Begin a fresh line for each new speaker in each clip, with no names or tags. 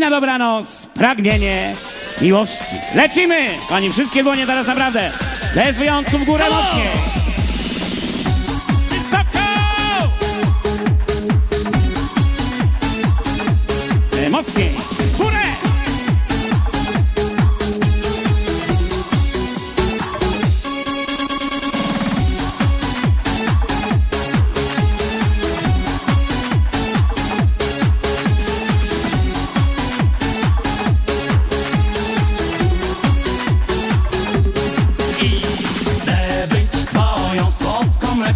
i na dobranoc pragnienie miłości. Lecimy! Kochani, wszystkie dłonie teraz naprawdę. Bez wyjątków w górę mocniej.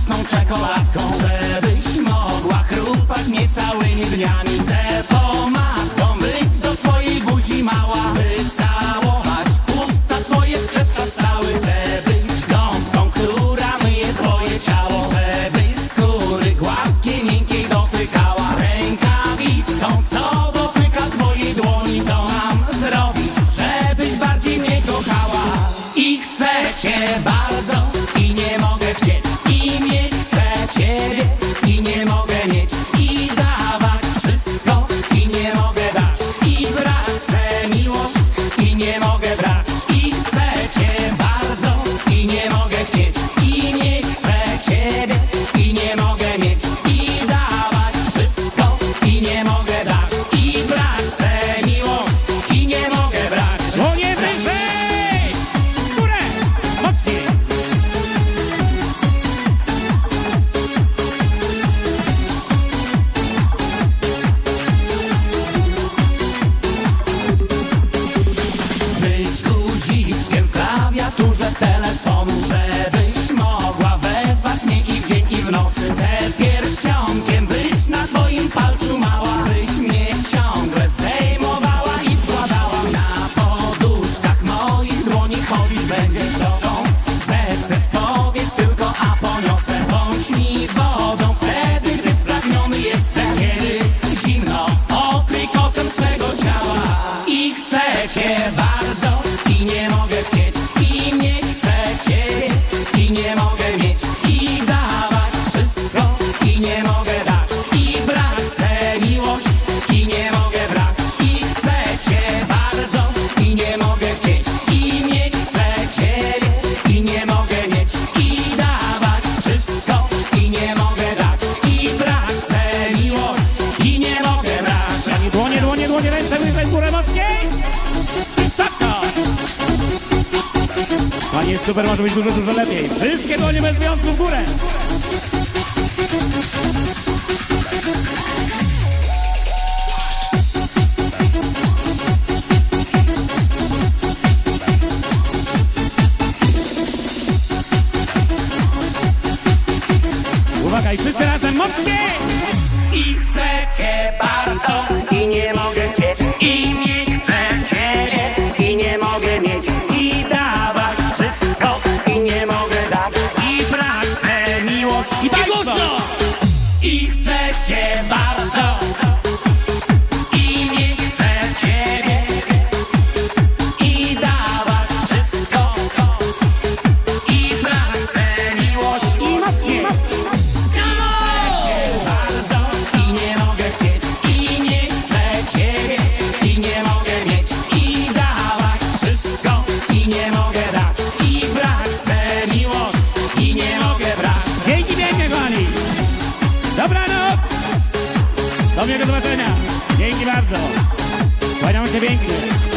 czekoladką Żebyś mogła chrupać mnie całymi dniami. Chcę pomadką być do twojej buzi mała By całować usta twoje przez czas cały. Chcę być gąbką, która myje twoje ciało Żebyś skóry gładkiej, miękkiej dotykała. Rękawiczką, co dotyka twojej dłoni Co mam zrobić, żebyś bardziej mnie kochała. I chcę cię bardzo 一年 będziesz
Super może być dużo, dużo lepiej. Wszystkie dłonie bez wyjątku w górę. Uwaga i wszyscy razem mocniej!
I chcę cię bardzo i nie mogę
绝霸走。Do mnie miłego zobaczenia. Dzięki bardzo. Kłaniam się pięknie.